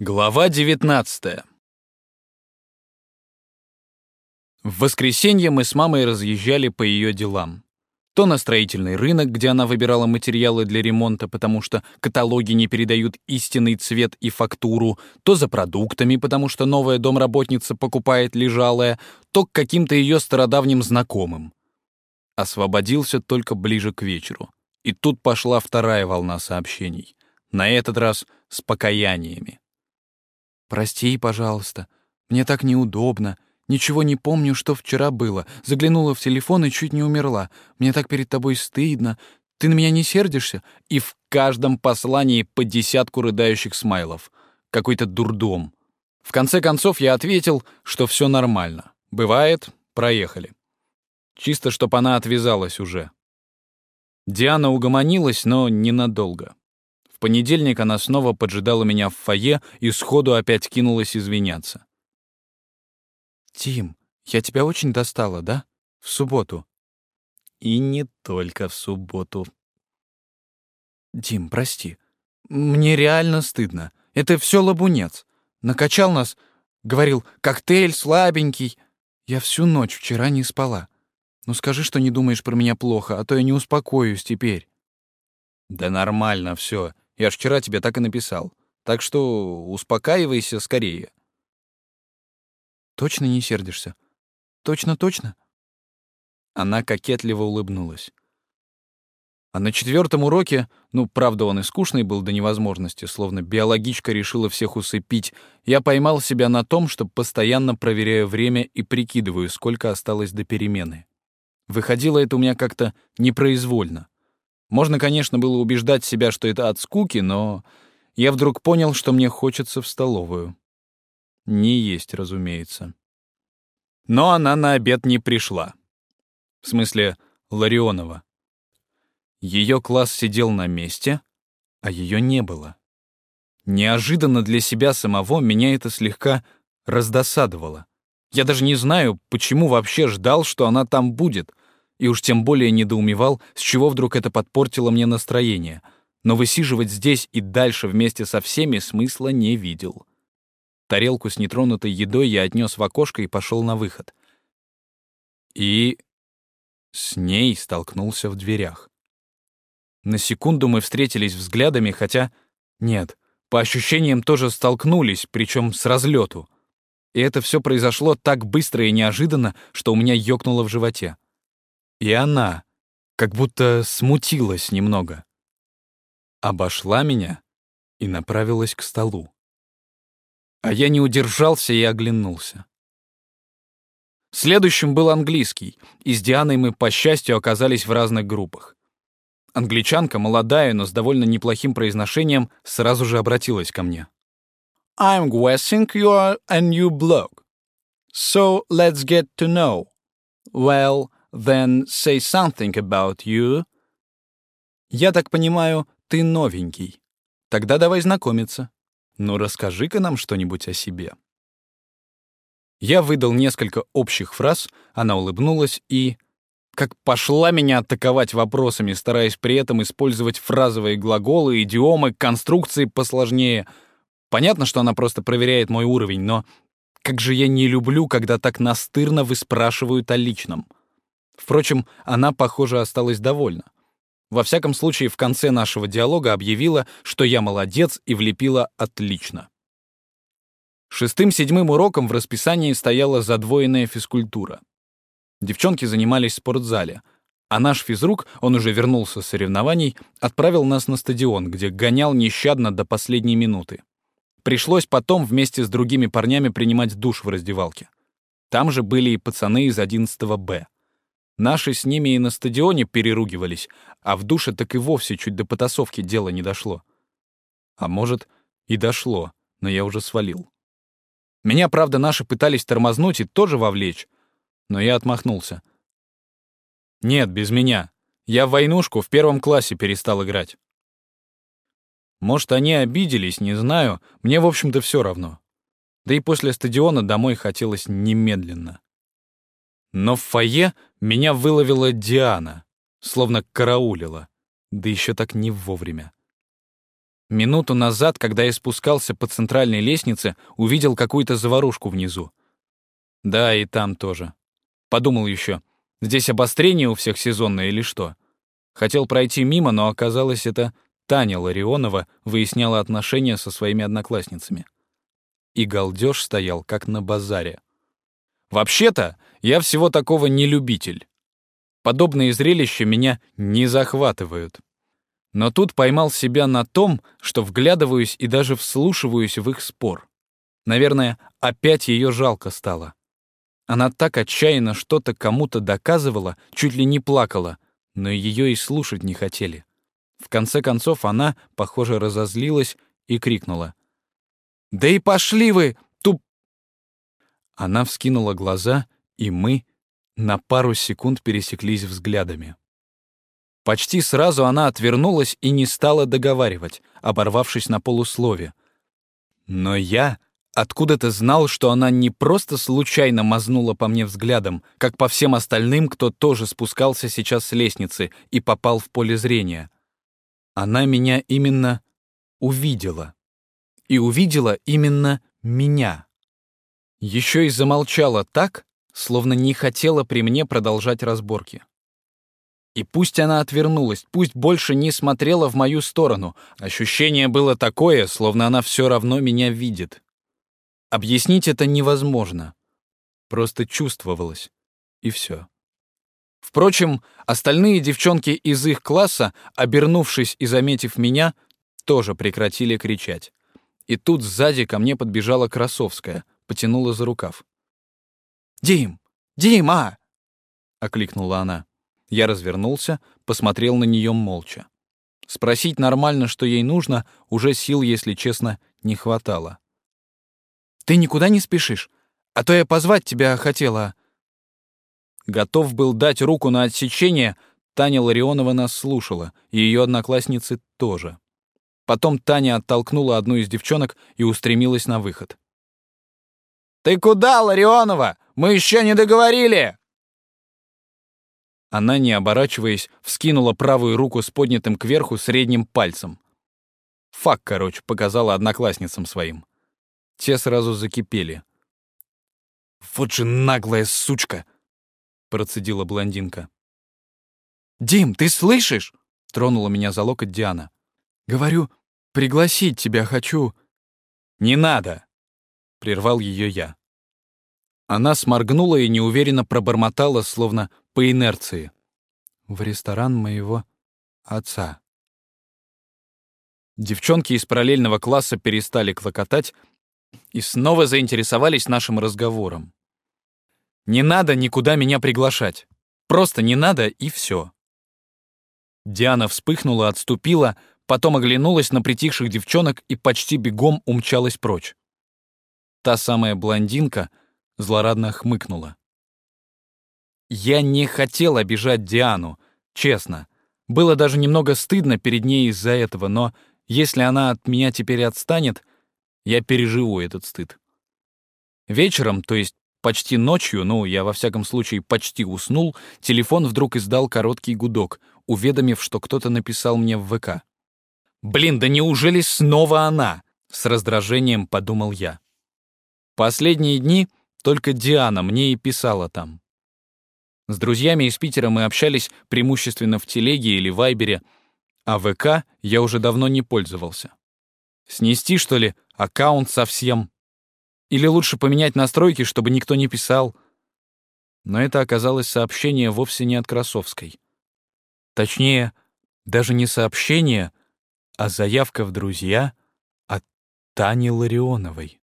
Глава 19 В воскресенье мы с мамой разъезжали по ее делам. То на строительный рынок, где она выбирала материалы для ремонта, потому что каталоги не передают истинный цвет и фактуру, то за продуктами, потому что новая домработница покупает лежалое, то к каким-то ее стародавним знакомым. Освободился только ближе к вечеру. И тут пошла вторая волна сообщений. На этот раз с покаяниями. «Прости, пожалуйста. Мне так неудобно. Ничего не помню, что вчера было. Заглянула в телефон и чуть не умерла. Мне так перед тобой стыдно. Ты на меня не сердишься?» И в каждом послании по десятку рыдающих смайлов. Какой-то дурдом. В конце концов я ответил, что все нормально. Бывает, проехали. Чисто, чтоб она отвязалась уже. Диана угомонилась, но ненадолго. В понедельник она снова поджидала меня в фойе и сходу опять кинулась извиняться. «Тим, я тебя очень достала, да? В субботу?» «И не только в субботу». «Дим, прости. Мне реально стыдно. Это все лабунец. Накачал нас, говорил, коктейль слабенький. Я всю ночь вчера не спала. Ну скажи, что не думаешь про меня плохо, а то я не успокоюсь теперь». «Да нормально все. Я ж вчера тебе так и написал. Так что успокаивайся скорее. Точно не сердишься? Точно-точно? Она кокетливо улыбнулась. А на четвертом уроке, ну, правда, он и скучный был до невозможности, словно биологичка решила всех усыпить, я поймал себя на том, что постоянно проверяю время и прикидываю, сколько осталось до перемены. Выходило это у меня как-то непроизвольно. Можно, конечно, было убеждать себя, что это от скуки, но я вдруг понял, что мне хочется в столовую. Не есть, разумеется. Но она на обед не пришла. В смысле, Ларионова. Ее класс сидел на месте, а ее не было. Неожиданно для себя самого меня это слегка раздосадовало. Я даже не знаю, почему вообще ждал, что она там будет — и уж тем более недоумевал, с чего вдруг это подпортило мне настроение. Но высиживать здесь и дальше вместе со всеми смысла не видел. Тарелку с нетронутой едой я отнес в окошко и пошел на выход. И с ней столкнулся в дверях. На секунду мы встретились взглядами, хотя... Нет, по ощущениям тоже столкнулись, причем с разлету. И это все произошло так быстро и неожиданно, что у меня ёкнуло в животе. И она как будто смутилась немного. Обошла меня и направилась к столу. А я не удержался и оглянулся. Следующим был английский, и с Дианой мы, по счастью, оказались в разных группах. Англичанка, молодая, но с довольно неплохим произношением, сразу же обратилась ко мне. I'm guessing you are a new bloke. So let's get to know. Well, then say something about you. Я так понимаю, ты новенький. Тогда давай знакомиться. Ну, расскажи-ка нам что-нибудь о себе. Я выдал несколько общих фраз, она улыбнулась и... Как пошла меня атаковать вопросами, стараясь при этом использовать фразовые глаголы, идиомы, конструкции посложнее. Понятно, что она просто проверяет мой уровень, но как же я не люблю, когда так настырно выспрашивают о личном. Впрочем, она, похоже, осталась довольна. Во всяком случае, в конце нашего диалога объявила, что я молодец и влепила отлично. Шестым-седьмым уроком в расписании стояла задвоенная физкультура. Девчонки занимались в спортзале, а наш физрук, он уже вернулся с соревнований, отправил нас на стадион, где гонял нещадно до последней минуты. Пришлось потом вместе с другими парнями принимать душ в раздевалке. Там же были и пацаны из 11 Б. Наши с ними и на стадионе переругивались, а в душе так и вовсе чуть до потасовки дело не дошло. А может, и дошло, но я уже свалил. Меня, правда, наши пытались тормознуть и тоже вовлечь, но я отмахнулся. Нет, без меня. Я в войнушку в первом классе перестал играть. Может, они обиделись, не знаю. Мне, в общем-то, все равно. Да и после стадиона домой хотелось немедленно. Но в фойе меня выловила Диана, словно караулила, да еще так не вовремя. Минуту назад, когда я спускался по центральной лестнице, увидел какую-то заварушку внизу. Да, и там тоже. Подумал еще, здесь обострение у всех сезонное или что? Хотел пройти мимо, но оказалось, это Таня Ларионова выясняла отношения со своими одноклассницами. И галдеж стоял, как на базаре. Вообще-то, я всего такого не любитель. Подобные зрелища меня не захватывают. Но тут поймал себя на том, что вглядываюсь и даже вслушиваюсь в их спор. Наверное, опять ее жалко стало. Она так отчаянно что-то кому-то доказывала, чуть ли не плакала, но ее и слушать не хотели. В конце концов она, похоже, разозлилась и крикнула. «Да и пошли вы, туп...» Она вскинула глаза, и мы на пару секунд пересеклись взглядами. Почти сразу она отвернулась и не стала договаривать, оборвавшись на полуслове. Но я откуда-то знал, что она не просто случайно мазнула по мне взглядом, как по всем остальным, кто тоже спускался сейчас с лестницы и попал в поле зрения. Она меня именно увидела. И увидела именно меня. Еще и замолчала так, словно не хотела при мне продолжать разборки. И пусть она отвернулась, пусть больше не смотрела в мою сторону, ощущение было такое, словно она все равно меня видит. Объяснить это невозможно. Просто чувствовалось. И все. Впрочем, остальные девчонки из их класса, обернувшись и заметив меня, тоже прекратили кричать. И тут сзади ко мне подбежала Красовская, потянула за рукав. «Дим! Дима!» — окликнула она. Я развернулся, посмотрел на нее молча. Спросить нормально, что ей нужно, уже сил, если честно, не хватало. «Ты никуда не спешишь? А то я позвать тебя хотела». Готов был дать руку на отсечение, Таня Ларионова нас слушала, и ее одноклассницы тоже. Потом Таня оттолкнула одну из девчонок и устремилась на выход. «Ты куда, Ларионова? Мы еще не договорили!» Она, не оборачиваясь, вскинула правую руку с поднятым кверху средним пальцем. Фак, короче, показала одноклассницам своим. Те сразу закипели. «Вот же наглая сучка!» — процедила блондинка. «Дим, ты слышишь?» — тронула меня за локоть Диана. «Говорю, пригласить тебя хочу». «Не надо!» — прервал ее я. Она сморгнула и неуверенно пробормотала, словно по инерции. В ресторан моего отца. Девчонки из параллельного класса перестали клокотать и снова заинтересовались нашим разговором. «Не надо никуда меня приглашать. Просто не надо, и все». Диана вспыхнула, отступила, потом оглянулась на притихших девчонок и почти бегом умчалась прочь. Та самая блондинка — злорадно хмыкнула. Я не хотел обижать Диану, честно. Было даже немного стыдно перед ней из-за этого, но если она от меня теперь отстанет, я переживу этот стыд. Вечером, то есть почти ночью, ну, я во всяком случае почти уснул, телефон вдруг издал короткий гудок, уведомив, что кто-то написал мне в ВК. «Блин, да неужели снова она?» — с раздражением подумал я. Последние дни только Диана мне и писала там. С друзьями из Питера мы общались преимущественно в телеге или вайбере, а ВК я уже давно не пользовался. Снести, что ли, аккаунт совсем? Или лучше поменять настройки, чтобы никто не писал? Но это оказалось сообщение вовсе не от Красовской. Точнее, даже не сообщение, а заявка в друзья от Тани Ларионовой.